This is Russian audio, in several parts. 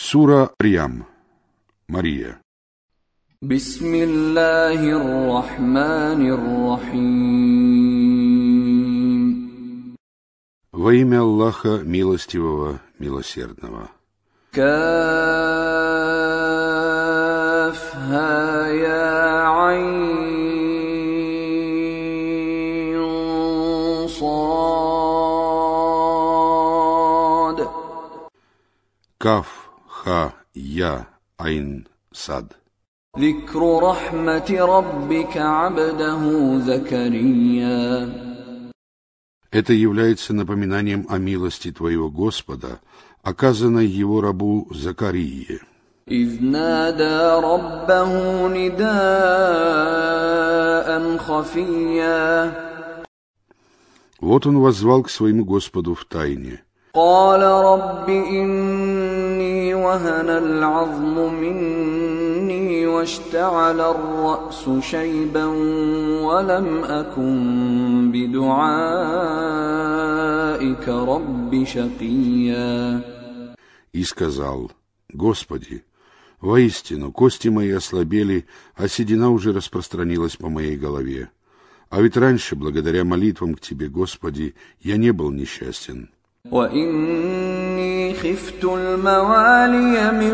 Сура Рям. Мария. Бисмиллахир-рахманир-рахим. Во имя Аллаха Милостивого, Милосердного. Кафха я. Каф Ха, Я, Айн, Сад. ذكر رحمة ربك عبده زكريا Это является напоминанием о милости Твоего Господа, оказанной Его рабу Закарии. إذ نادى ربه نداء خفيا Вот он воззвал к своему Господу в тайне. قال رب إني وهن العظم مني واشتعل الرأس شيبا ولم أكن بدعائك رب شقيا И сказал, Господи, воистину, кости мои ослабели, а седина уже распространилась по моей голове. А ведь раньше, благодаря молитвам к Тебе, Господи, я не был несчастен. وإني خفت الموالي من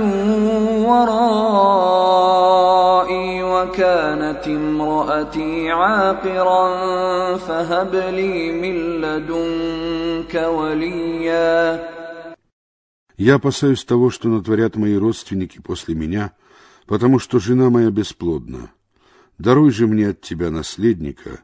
ورائي وكانت امرأتي عاقرا فهب لي من لدنك وليا Я опасаюсь того, что натворят мои родственники после меня, потому что жена моя бесплодна. Даруй же мне от Тебя наследника,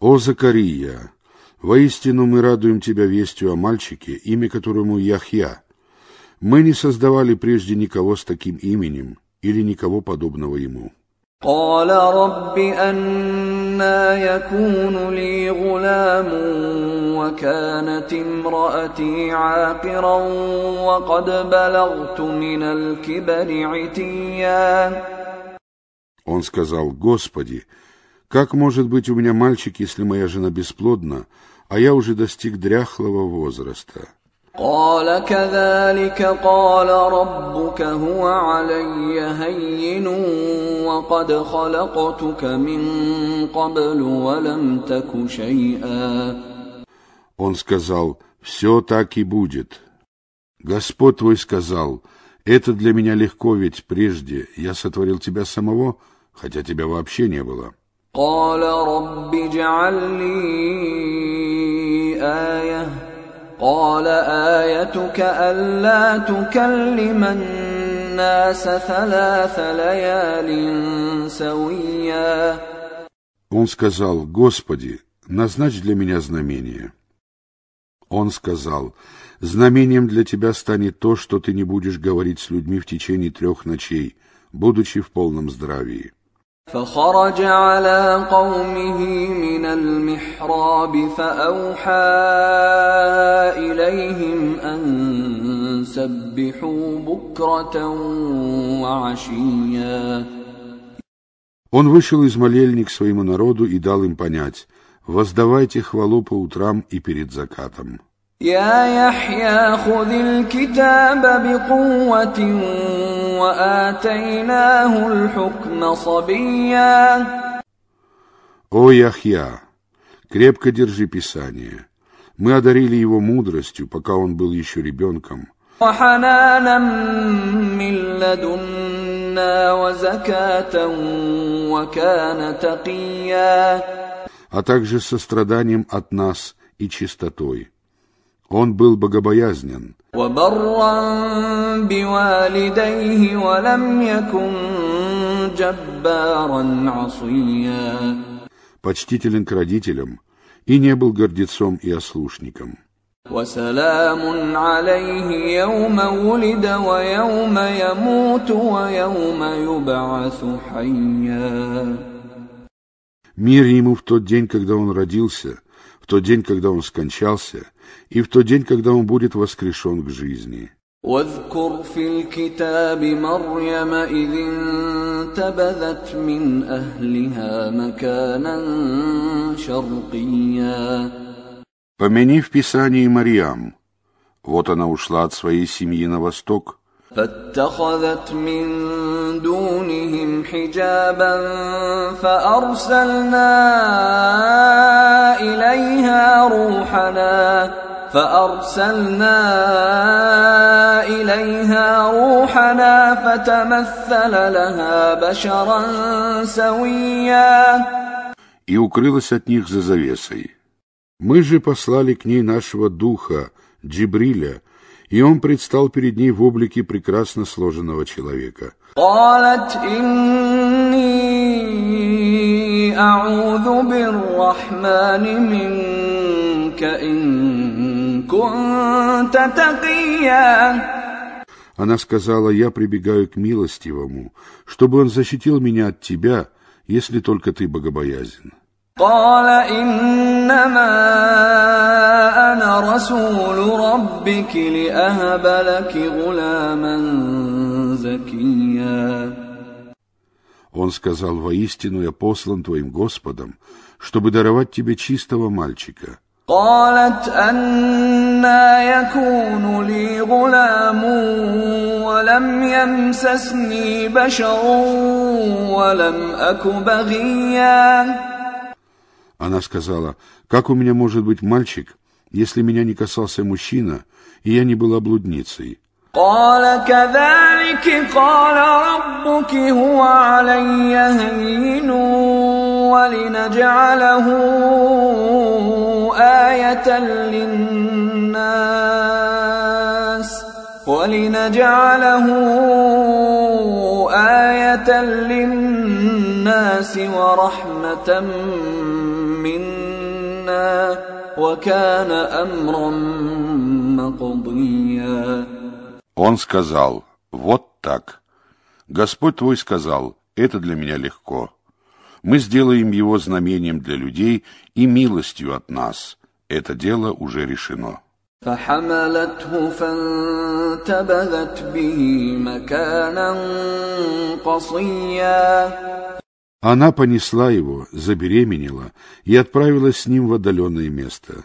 О, Закария! Воистину мы радуем тебя вестью о мальчике, имя которому Яхья. Мы не создавали прежде никого с таким именем или никого подобного ему. قال رب أنا يكون لي غلام وكانت امرأتي عاقرا وقد بلغت من الكبر عتيا Он сказал, Господи, как может быть у меня мальчик, если моя жена бесплодна, а я уже достиг дряхлого возраста? قال كذلك قال ربك هو علي هين وقد خلقتك من قبل ولم تك شيئا Он сказал, все так и будет. Господь твой сказал, это для меня легко, ведь прежде я сотворил тебя самого, хотя тебя вообще не было. قال رب اجعل لي آية قال آيتك ألا تكلم الناس ثلاث ليال سويا Он сказал, Господи, назначь для меня знамение. Он сказал, знамением для тебя станет то, что ты не будешь говорить с людьми в течение трех ночей, будучи в полном здравии. فخرج على قومه من المحراب فأوحى إليهم أن سبحوا بكرة وعشيا Он вышел из молельни к своему народу и дал им понять, воздавайте хвалу по утрам и перед закатом. يا يحيى خذ الكتاب بقوة وآتيناه الحكم صبيا О Яхья, крепко держи Писание. Мы одарили его мудростью, пока он был еще ребенком, وحنانا من لدنا وزكاة وكان تقيا а также состраданием от нас и чистотой. Он был богобоязнен, وبرا بوالديه ولم يكن جبارا عصيا почтителен к родителям и не был гордецом и ослушником. وسلام عليه يوم ولد ويوم يموت ويوم يبعث حيا Мир ему в тот день, когда он родился, в тот день, когда он скончался, и в тот день, когда он будет воскрешен к жизни. واذكر في الكتاب مريم إذ انتبذت من أهلها مكانا شرقيا Помяни в Писании Мариам. Вот она ушла от своей семьи на восток. فاتخذت من دونهم حجابا فأرسلنا إليها روحنا فأرسلنا إليها روحنا فتمثل لها بشرا سويا И укрылась от них за завесой. Мы же послали к ней нашего духа, Джибриля, и он предстал перед ней в облике прекрасно сложенного человека. قالت إني أعوذ بالرحمن منك إن كنت تقيا Она сказала, я прибегаю к милостивому, чтобы он защитил меня от тебя, если только ты богобоязен. قال إنما أنا رسول ربك لأهب لك غلاما زكيا Он сказал, воистину я послан твоим Господом, чтобы даровать тебе чистого мальчика. قالت أنا يكون لي غلام ولم يمسسني بشر ولم أك بغيا Она сказала, как у меня может быть мальчик, если меня не касался мужчина, и я не была блудницей? قال كذلك قال ربك هو علي هين ولنجعله آية للناس ولنجعله آية للناس ورحمة منا وكان أمرا مقضيا Он сказал, вот так. Господь твой сказал, это для меня легко. Мы сделаем его знамением для людей и милостью от нас. Это дело уже решено. فحملته فانتبذت به مكانا قصيا Она понесла его, забеременела и отправилась с ним в отдаленное место.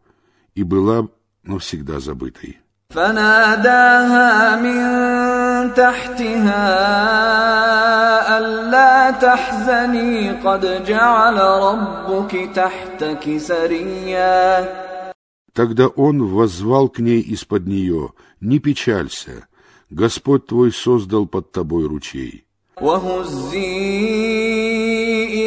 и была навсегда забытой». فناداها من تحتها ألا تحزني قد جعل ربك تحتك سريا Тогда он воззвал к ней из-под нее, «Не печалься, Господь твой создал под тобой ручей». وهزي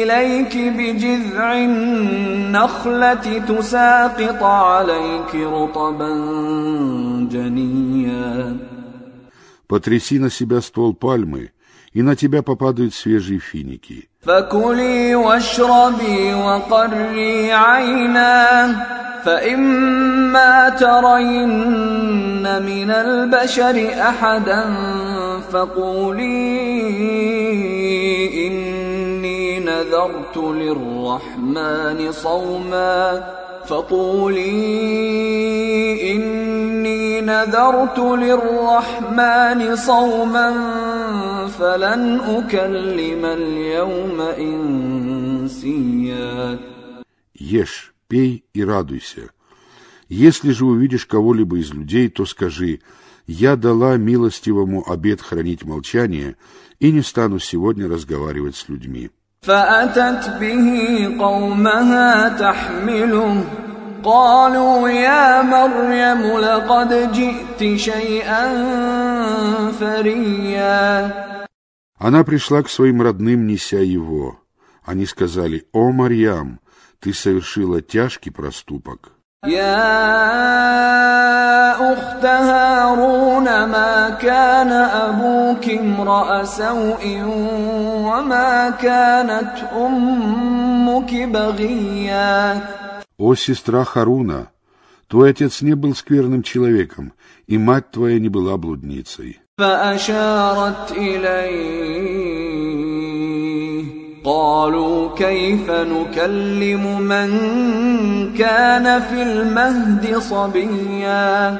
إليك بجذع النخلة تساقط عليك رطبا جنيا Потряси на себя ствол пальмы, и на тебя попадают свежие финики. فكلي واشربي وقري عينا فإما ترين من البشر أحدا فقولي إني نذرت للرحمن صوما فقولي إني نذرت للرحمن صوما فلن أكلم اليوم إنسيا Ешь, пей и радуйся. Если же увидишь кого-либо из людей, то скажи, «Я дала милостивому обет хранить молчание и не стану сегодня разговаривать с людьми». فأتت به قومها تحمله قالوا يا مريم لقد جئت شيئا فريا Она пришла к своим родным, неся его. Они сказали, «О, Марьям, ты совершила тяжкий проступок». يا أخت هارون ما كان أبوك امرأ سوء وما كانت أمك بغيا «О, сестра Харуна, твой отец не был скверным человеком, и мать твоя не была блудницей». فأشارت إليه قالوا كيف نكلم من كان في المهد صبيا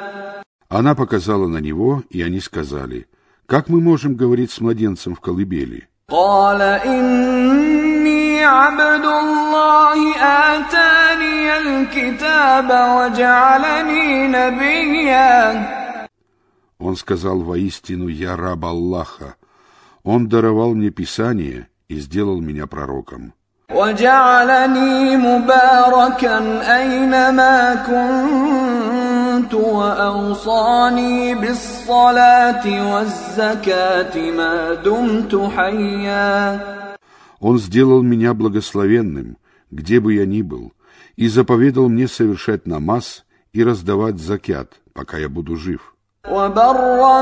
Она показала на него, и они сказали, «Как мы можем говорить с младенцем в колыбели?» قال إني عبد الله آتاني الكتاب وجعلني نبيا Он сказал, «Воистину, я раб Аллаха. Он даровал мне Писание и сделал меня пророком». وجعلني مباركا أينما كنت وأوصاني بالصلاة والزكاة ما دمت حيا Он сделал меня благословенным, где бы я ни был, и заповедал мне совершать намаз и раздавать закят, пока я буду жив. وبرا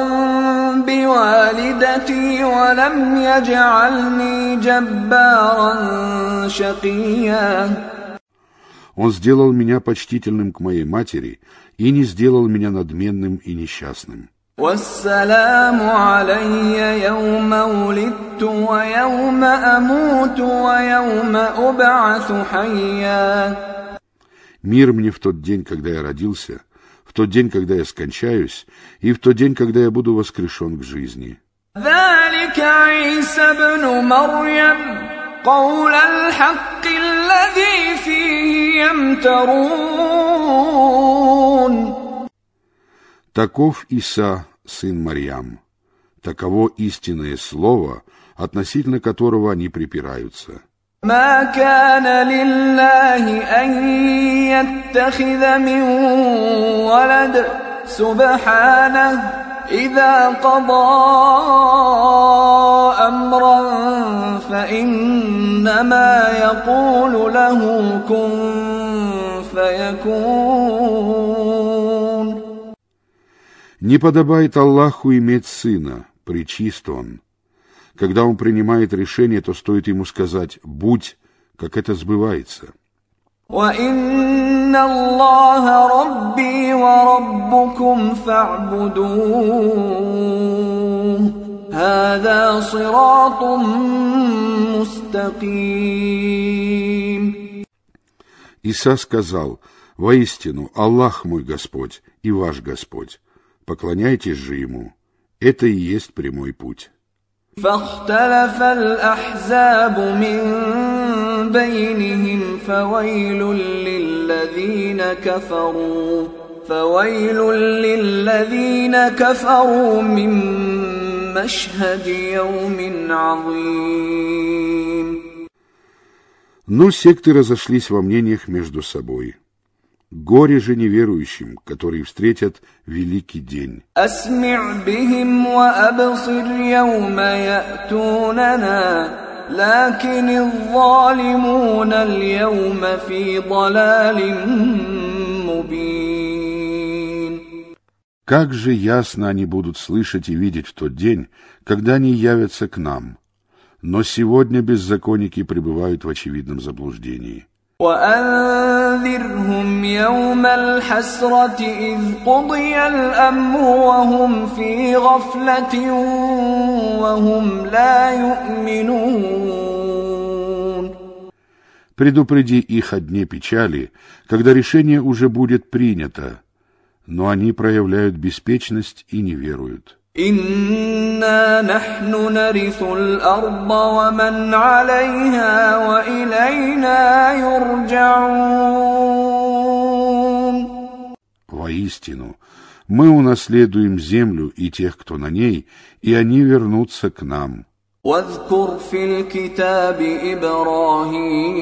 بوالدتي ولم يجعلني جبارا شقيا Он сделал меня почтительным к моей матери и не сделал меня надменным и несчастным. والسلام علي يوم ولدت ويوم أموت ويوم أبعث حيا Мир мне в тот день, когда я родился, тот день, когда я скончаюсь, и в тот день, когда я буду воскрешен к жизни. Таков Иса, сын Марьям. Таково истинное слово, относительно которого они припираются. ما كان لله أن يتخذ من ولد سبحانه إذا قضى أمرا فإنما يقول له كن فيكون Не подобает Аллаху иметь сына, причист он. Когда он принимает решение, то стоит ему сказать «будь», как это сбывается. Иса сказал, «Воистину, Аллах мой Господь и ваш Господь, поклоняйтесь же Ему, это и есть прямой путь». فاختلف الأحزاب من بينهم فويل للذين كفروا فويل للذين كفروا من مشهد يوم عظيم Но секты разошлись во мнениях между собой. Горе же неверующим, которые встретят великий день. أسمع بهم وأبصر يوم يأتوننا لكن الظالمون اليوم في ضلال مبين Как же ясно они будут слышать и видеть в тот день, когда они явятся к нам. Но сегодня беззаконники пребывают в очевидном заблуждении. وأنذرهم يوم الحسرة إذ قضي الأمر وهم في غفلة وهم لا يؤمنون Предупреди их о дне печали, когда решение уже будет принято, но они проявляют беспечность и не веруют. إنا نحن نرث الأرض ومن عليها وإلينا يرجعون Воистину, мы унаследуем землю и тех, кто на ней, и они вернутся к нам. واذكر في الكتاب إبراهيم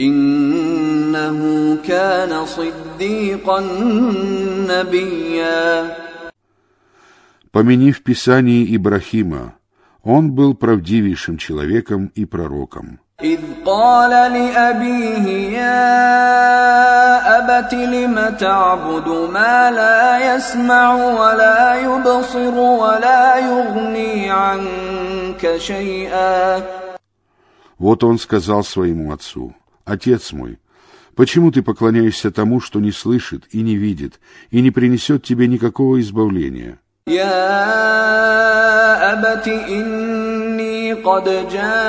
إنه كان صديقا نبيا Помяни в Писании Ибрахима, он был правдивейшим человеком и пророком. إذ قال لأبيه يا أبت لم تعبد ما لا يسمع ولا يبصر ولا يغني عنك شيئا Вот он сказал своему отцу, «Отец мой, почему ты поклоняешься тому, что не слышит и не видит, и не принесет тебе никакого избавления?» يا أبت إني قد جاءني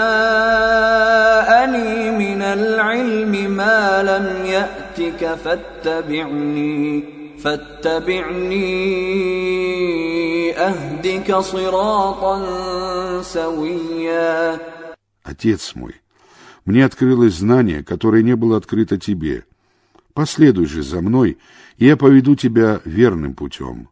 من العلم ما لم يأتك فاتبعني فاتبعني أهدك صراطا سويا Отец мой, мне открылось знание, которое не было открыто тебе. Последуй же за мной, и я поведу тебя верным путем.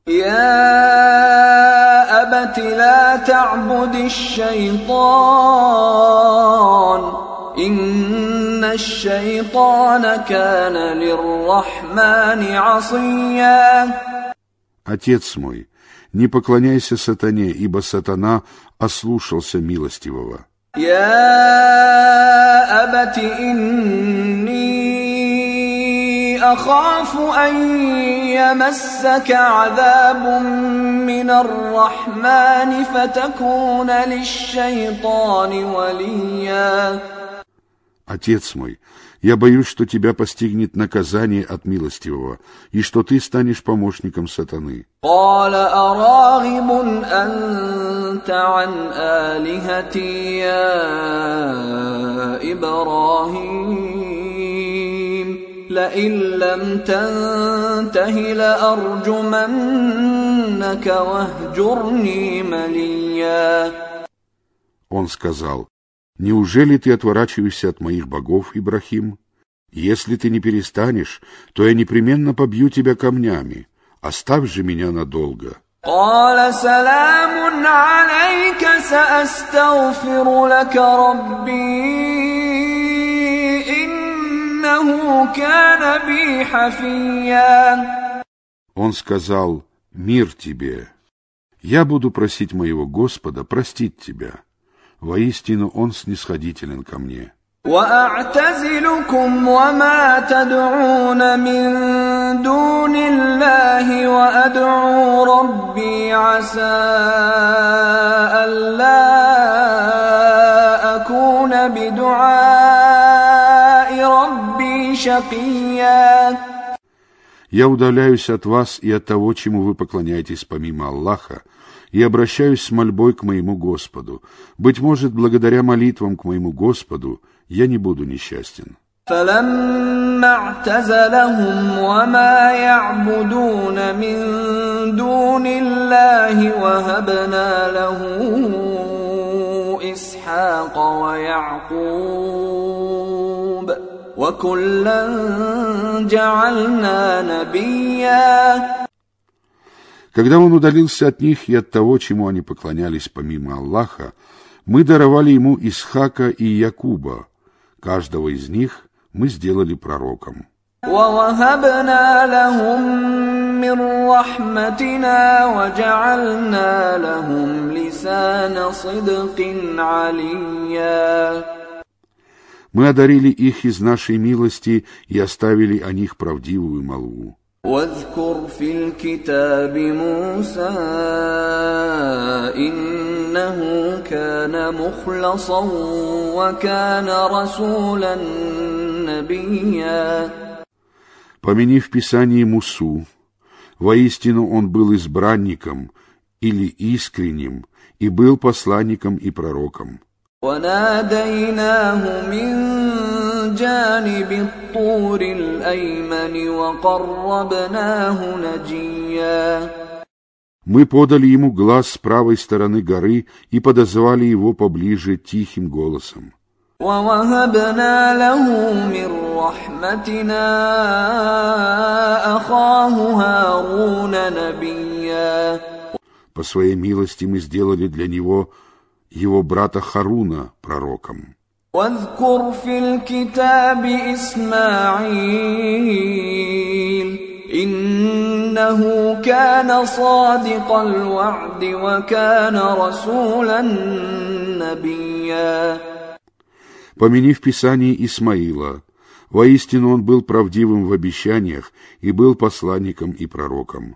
Отец мой, не поклоняйся сатане, ибо сатана ослушался милостивого. Я абати инни أخاف أن يمسك عذاب من الرحمن فتكون للشيطان وليا Отец мой, я боюсь, что тебя постигнет наказание от милостивого, и что ты станешь помощником сатаны. قال لئن لم تنته لأرجمنك واهجرني مليا Он сказал, «Неужели ты отворачиваешься от моих богов, Ибрахим? Если ты не перестанешь, то я непременно побью тебя камнями. Оставь же меня надолго». قال سلام عليك سأستغفر لك ربي Он сказал, «Мир тебе! Я буду просить моего Господа простить тебя. Воистину Он снисходителен ко мне». وأعتزلكم وما تدعون من دون الله وأدعو ربي عسى ألا أكون بدعاء ربي شقيا Я удаляюсь от вас и от того, чему вы поклоняетесь помимо Аллаха, и обращаюсь с мольбой к моему Господу. Быть может, благодаря молитвам к моему Господу я не буду несчастен. فلما اعتزلهم وما يعبدون من دون الله وهبنا له اسحاق ويعقوب وكلا جعلنا نبيا Когда он удалился от них и от того, чему они поклонялись помимо Аллаха, мы даровали ему Исхака и Якуба. Каждого из них мы сделали пророком. ووهبنا لهم من رحمتنا وجعلنا لهم لسان صدق عليا Мы одарили их из нашей милости и оставили о них правдивую молву. واذكر في الكتاب موسى إنه كان مخلصا وكان رسولا نبيا Помяни в Писании Мусу, воистину он был избранником или искренним, и был посланником и пророком. وناديناه من جانب الطور الأيمن وقربناه نجيا Мы подали ему глаз с правой стороны горы и подозвали его поближе тихим голосом. ووهبنا له من رحمتنا أخاه هارون نبيا По своей милости мы сделали для него его брата Харуна пророком. واذكر في الكتاب إسماعيل إنه كان صادق الوعد وكان رسولا نبيا Помяни в Писании Исмаила. Воистину он был правдивым в обещаниях и был посланником и пророком.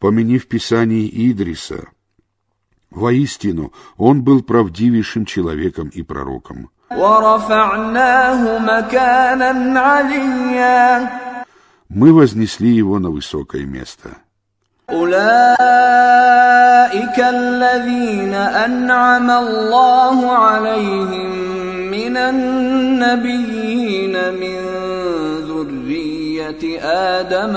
Помяни в Писании Идриса. Воистину, он был правдивейшим человеком и пророком. ورفعناه مكانا عليا Мы вознесли его на высокое место. أولئك الذين أنعم الله عليهم من النبيين من ذرية آدم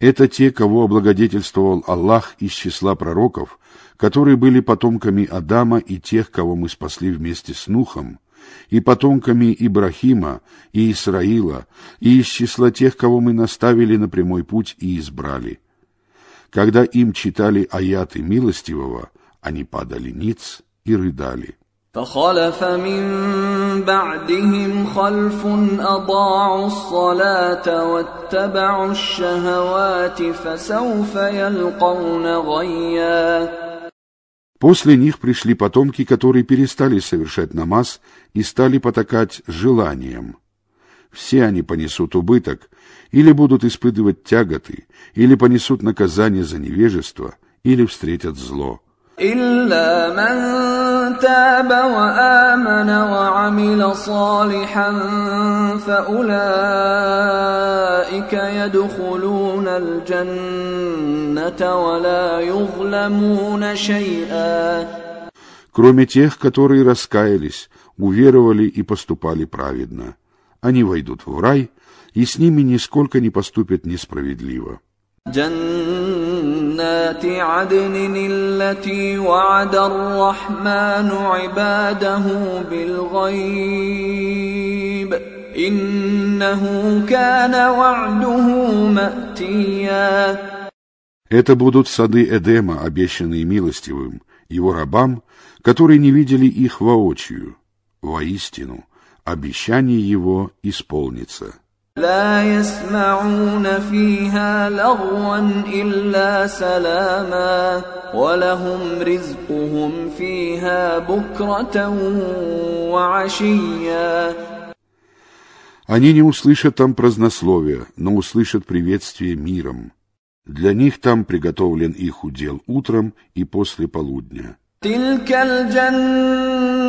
Это те, кого облагодетельствовал Аллах из числа пророков, которые были потомками Адама и тех, кого мы спасли вместе с Нухом, и потомками Ибрахима и Исраила, и из числа тех, кого мы наставили на прямой путь и избрали. Когда им читали аяты милостивого, они падали ниц и рыдали. فخلف من بعدهم خلف أضاعوا الصلاة واتبعوا الشهوات فسوف يلقون غيا После них пришли потомки, которые перестали совершать намаз и стали потакать желанием. Все они понесут убыток, или будут испытывать тяготы, или понесут наказание за невежество, или встретят зло. إلا من تاب وآمن وعمل صالحا فأولئك يدخلون الجنة ولا يظلمون شيئا Кроме тех, которые раскаялись, уверовали и поступали праведно. Они войдут в рай, и с ними нисколько не поступят несправедливо. جنات عدن التي وعد الرحمن عباده بالغيب إنه كان وعده مأتيا Это будут сады Эдема, обещанные милостивым, его рабам, которые не видели их воочию. Воистину, обещание его исполнится. لا يسمعون فيها لغوا إلا سلاما ولهم رزقهم فيها بكرة وعشيا Они не услышат там празднословия, но услышат приветствие миром. Для них там приготовлен их удел утром и после полудня. تلك الجنة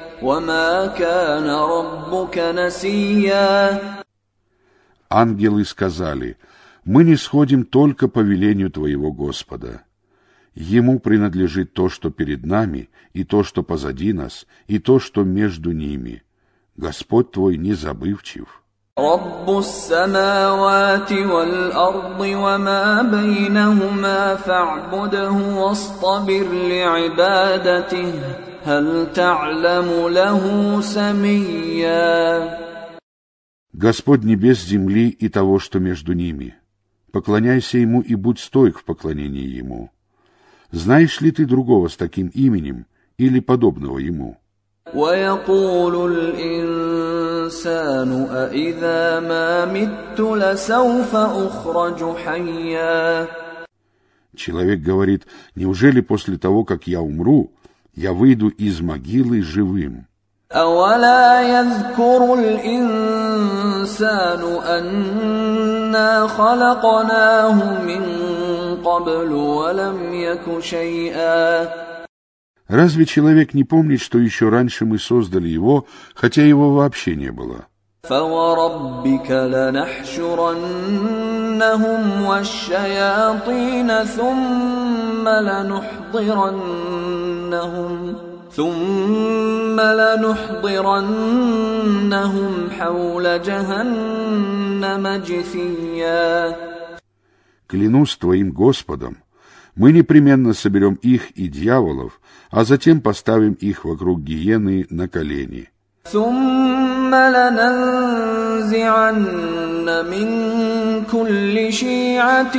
وما كان ربك نسيا Ангелы сказали, мы не сходим только по велению Твоего Господа. Ему принадлежит то, что перед нами, и то, что позади нас, и то, что между ними. Господь твой не забывчив. رب السماوات والأرض وما بينهما فاعبده واصطبر لعبادته هل تعلم له سميا Господь небес, земли и того, что между ними. Поклоняйся Ему и будь стойк в поклонении Ему. Знаешь ли ты другого с таким именем или подобного Ему? ويقول الإنسان أإذا ما مت لسوف أخرج حيا Человек говорит, неужели после того, как я умру, я выйду из могилы живым? أولا يذكر الإنسان أنا خلقناه من قبل ولم يك شيئا Разве человек не помнит, что еще раньше мы создали его, хотя его вообще не было? فوربك لنحشرنهم والشياطين ثم لنحضرنهم ثم لنحضرنهم حول جهنم جثيا Клянусь твоим Господом, мы непременно соберем их и дьяволов, а затем поставим их вокруг гиены на колени. ثم لننزعن من كل شيعة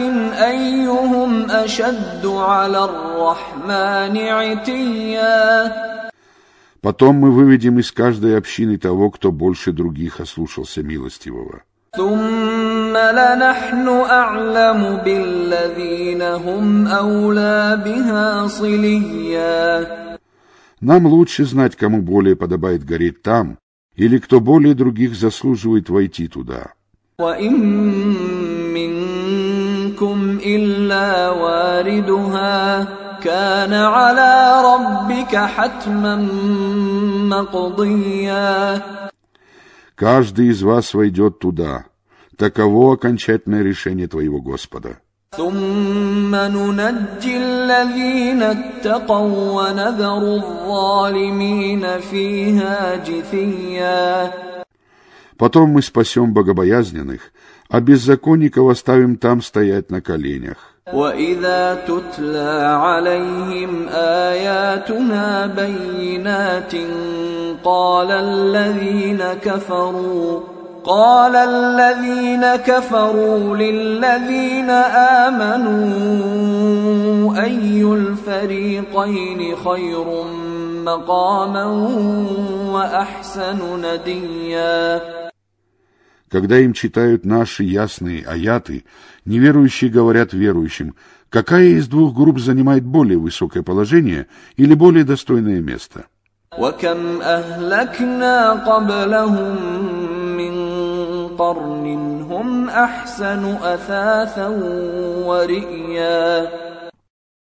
أيهم أشد على الرحمن عتيا Потом мы выведем из каждой общины того, кто больше других ослушался милостивого. ثم لنحن أعلم بالذين هم أولى بها صليا Нам лучше знать, кому более подобает гореть там, или кто более других заслуживает войти туда. Каждый из вас войдет туда. Таково окончательное решение твоего Господа. ثم ننجي الذين اتقوا ونذر الظالمين فيها جثيا Потом мы спасем богобоязненных, а беззаконников оставим там стоять на коленях. واذا تتلى عليهم اياتنا بينات قال الذين كفروا قال الذين كفروا للذين امنوا اي الفريقين خير مقاما واحسن نديا Когда им читают наши ясные аяты, неверующие говорят верующим, какая из двух групп занимает более высокое положение или более достойное место. وكم اهلكنا قبلهم من قرن هم احسن اثاثا ورئيا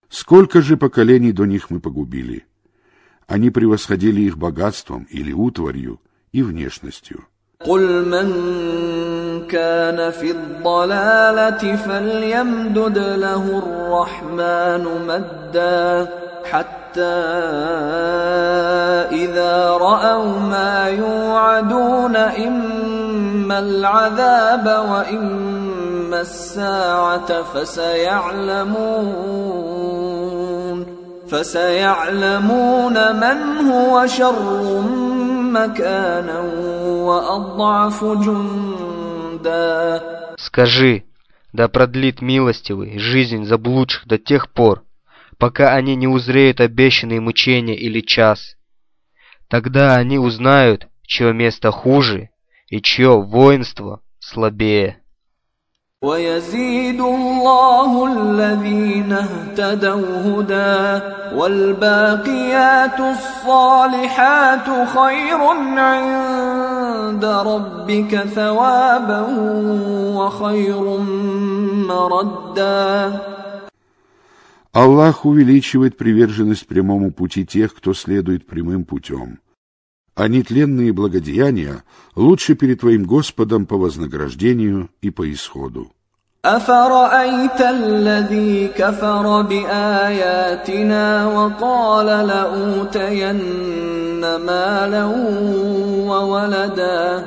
Сколько же поколений до них мы погубили? Они превосходили их богатством или утварью и внешностью. قل من كان في الضلاله فليمدد له الرحمن مدا حتى اذا راوا ما يوعدون اما العذاب واما الساعه فسيعلمون فسيعلمون من هو شر مكانا واضعف جندا Скажи, да продлит милостивый жизнь заблудших до тех пор, пока они не узреют обещанные мучения или час. Тогда они узнают, чье место хуже и чье воинство слабее. ويزيد الله الذين اهتدوا هدى والباقيات الصالحات خير عند ربك ثوابا وخير مردا Аллах увеличивает приверженность прямому пути тех, кто следует прямым путем. А нетленные благодеяния лучше перед твоим Господом по вознаграждению и по исходу. أفرأيت الذي كفر بآياتنا وقال لأوتين مالا وولدا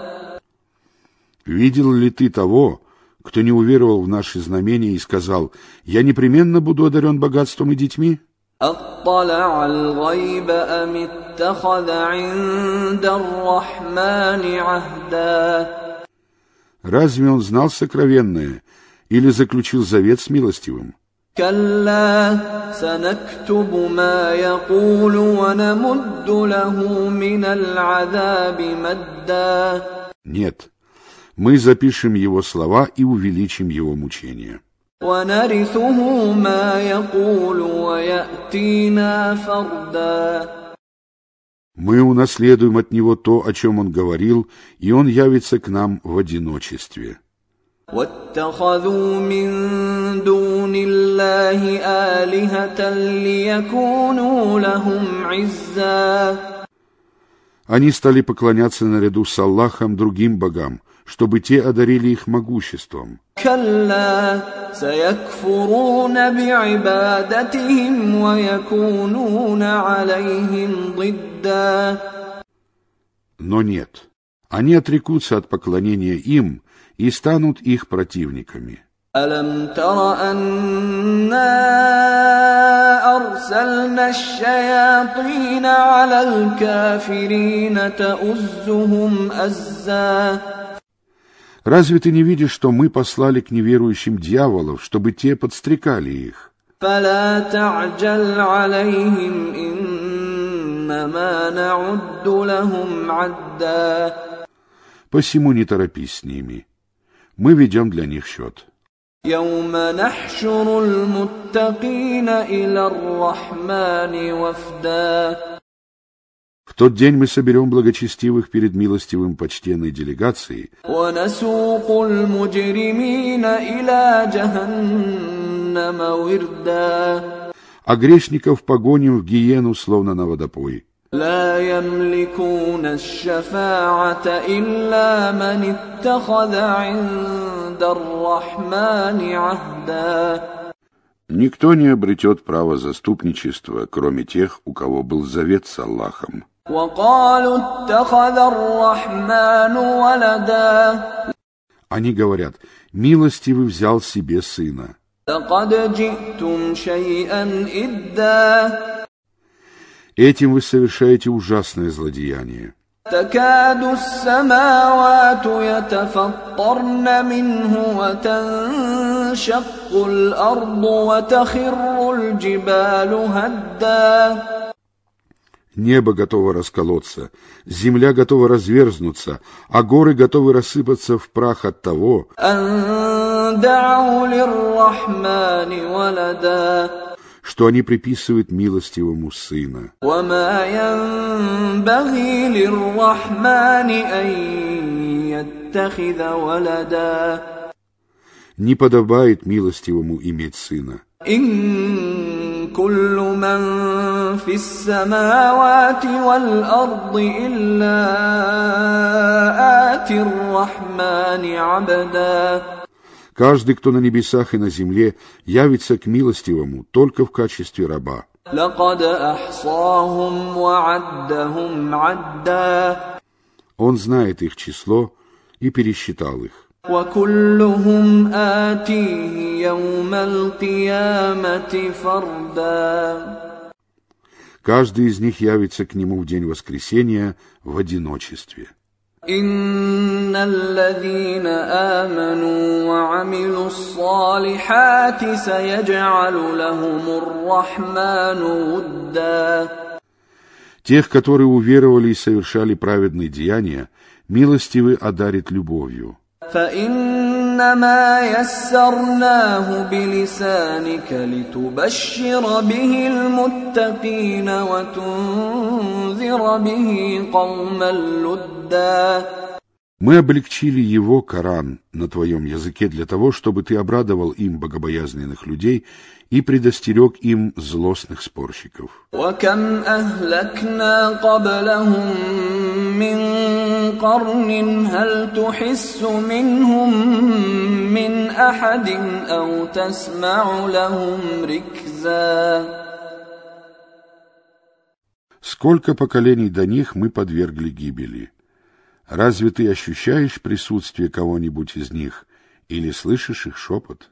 Видел ли ты того, кто не уверовал в наши знамения и сказал, «Я непременно буду одарен богатством и детьми»? أطلع الغيب أم اتخذ عند الرحمن عهدا Разве он знал сокровенное или заключил завет с милостивым? كلا سنكتب ما يقول ونمد له من العذاب مدا Нет, мы запишем его слова и увеличим его мучения. Мы унаследуем от него то, о чем он говорил, и он явится к нам в одиночестве. واتخذوا من دون الله آلهة ليكونوا لهم عزا Они стали поклоняться наряду с Аллахом другим богам – чтобы те одарили их могуществом. Но нет, они отрекутся от поклонения им и станут их противниками. ألم تر أنا أرسلنا الشياطين على الكافرين تؤزهم أزاً Разве ты не видишь, что мы послали к неверующим дьяволов, чтобы те подстрекали их? فلا تعجل عليهم إنما نعد لهم عدا Посему не торопись с ними. Мы ведем для них счет. يوم نحشر المتقين إلى الرحمن وفدا в тот день мы соберем благочестивых перед милостивым почтенной делегацией а грешников погоним в гиену, словно на водопой. Никто не обретет право заступничества, кроме тех, у кого был завет с Аллахом. وقالوا اتخذ الرحمن ولدا Они говорят, милостивый взял себе сына. لقد جئتم شيئا إدا Этим вы совершаете ужасное злодеяние. تكاد السماوات يتفطرن منه وتنشق الأرض وتخر الجبال هدا Небо готово расколоться, земля готова разверзнуться, а горы готовы рассыпаться в прах от того, что они приписывают милостивому сына. Не подобает милостивому иметь сына. إن كل من في السماوات والأرض إلا آتي الرحمن عبدا Каждый, кто на небесах и на земле, явится к милостивому только в качестве раба. لقد أحصاهم وعدهم عدا Он знает их число и пересчитал их. وكلهم آتيه يوم القيامة فردا Каждый из них явится к нему в день воскресения в одиночестве. إن الذين آمنوا وعملوا الصالحات سيجعل لهم الرحمن ودا Тех, которые уверовали и совершали праведные деяния, милостивый одарит любовью. فإنما يسرناه بلسانك لتبشر به المتقين وتنذر به قوما لدا Мы облегчили его, Коран, на твоем языке для того, чтобы ты обрадовал им богобоязненных людей и предостерег им злостных спорщиков. Сколько поколений до них мы подвергли гибели? Разве ты ощущаешь присутствие кого-нибудь из них или слышишь их шепот?